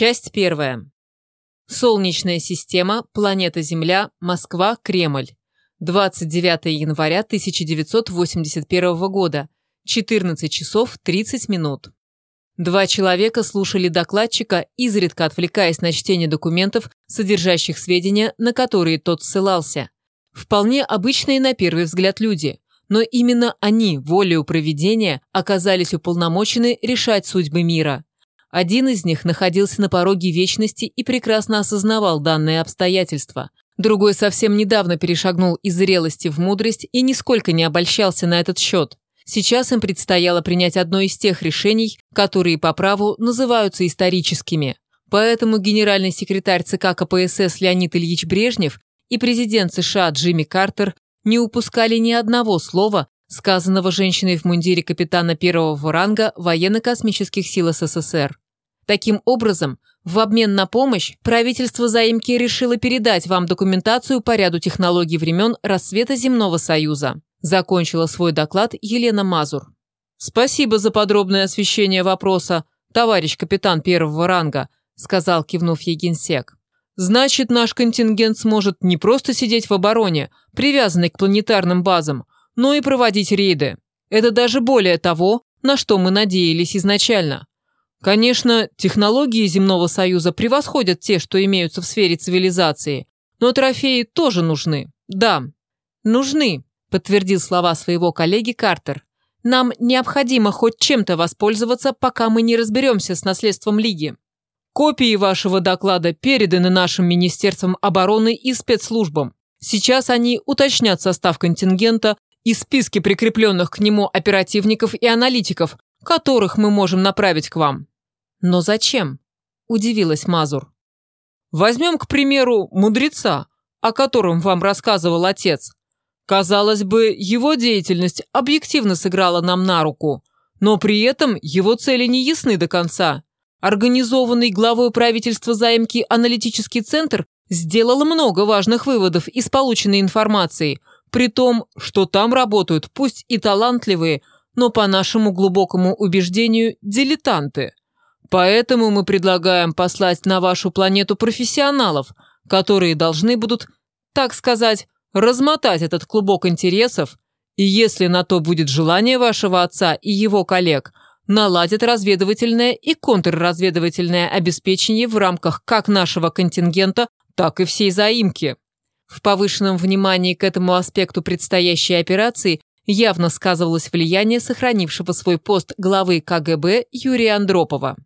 Часть первая. Солнечная система, планета Земля, Москва, Кремль. 29 января 1981 года. 14 часов 30 минут. Два человека слушали докладчика, изредка отвлекаясь на чтение документов, содержащих сведения, на которые тот ссылался. Вполне обычные на первый взгляд люди, но именно они, волею проведения, оказались уполномочены решать судьбы мира. Один из них находился на пороге вечности и прекрасно осознавал данные обстоятельства. Другой совсем недавно перешагнул из зрелости в мудрость и нисколько не обольщался на этот счет. Сейчас им предстояло принять одно из тех решений, которые по праву называются историческими. Поэтому генеральный секретарь ЦК КПСС Леонид Ильич Брежнев и президент США Джимми Картер не упускали ни одного слова, сказанного женщиной в мундире капитана первого ранга военно-космических сил СССР. Таким образом, в обмен на помощь правительство заимки решило передать вам документацию по ряду технологий времен рассвета Земного Союза. Закончила свой доклад Елена Мазур. «Спасибо за подробное освещение вопроса, товарищ капитан первого ранга», сказал, кивнув ей генсек. «Значит, наш контингент сможет не просто сидеть в обороне, привязанный к планетарным базам, но и проводить рейды. Это даже более того, на что мы надеялись изначально. Конечно, технологии Земного Союза превосходят те, что имеются в сфере цивилизации, но трофеи тоже нужны. Да, нужны, подтвердил слова своего коллеги Картер. Нам необходимо хоть чем-то воспользоваться, пока мы не разберемся с наследством Лиги. Копии вашего доклада переданы нашим Министерством обороны и спецслужбам. Сейчас они уточнят состав контингента и списки прикрепленных к нему оперативников и аналитиков, которых мы можем направить к вам». «Но зачем?» – удивилась Мазур. «Возьмем, к примеру, мудреца, о котором вам рассказывал отец. Казалось бы, его деятельность объективно сыграла нам на руку, но при этом его цели не ясны до конца. Организованный главой правительства заимки аналитический центр сделал много важных выводов из полученной информации, при том, что там работают пусть и талантливые, но по нашему глубокому убеждению дилетанты. Поэтому мы предлагаем послать на вашу планету профессионалов, которые должны будут, так сказать, размотать этот клубок интересов, и если на то будет желание вашего отца и его коллег, наладят разведывательное и контрразведывательное обеспечение в рамках как нашего контингента, так и всей заимки. В повышенном внимании к этому аспекту предстоящей операции явно сказывалось влияние сохранившего свой пост главы КГБ Юрия Андропова.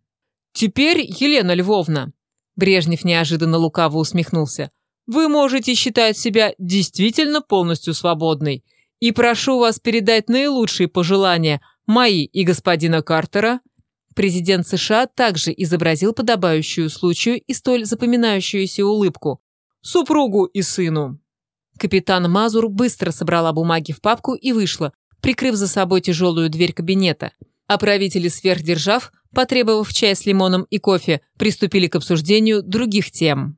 «Теперь, Елена Львовна», – Брежнев неожиданно лукаво усмехнулся, вы можете считать себя действительно полностью свободной. И прошу вас передать наилучшие пожелания мои и господина Картера. Президент США также изобразил подобающую случаю и столь запоминающуюся улыбку. Супругу и сыну. Капитан Мазур быстро собрала бумаги в папку и вышла, прикрыв за собой тяжелую дверь кабинета. А правители сверхдержав, потребовав чай с лимоном и кофе, приступили к обсуждению других тем.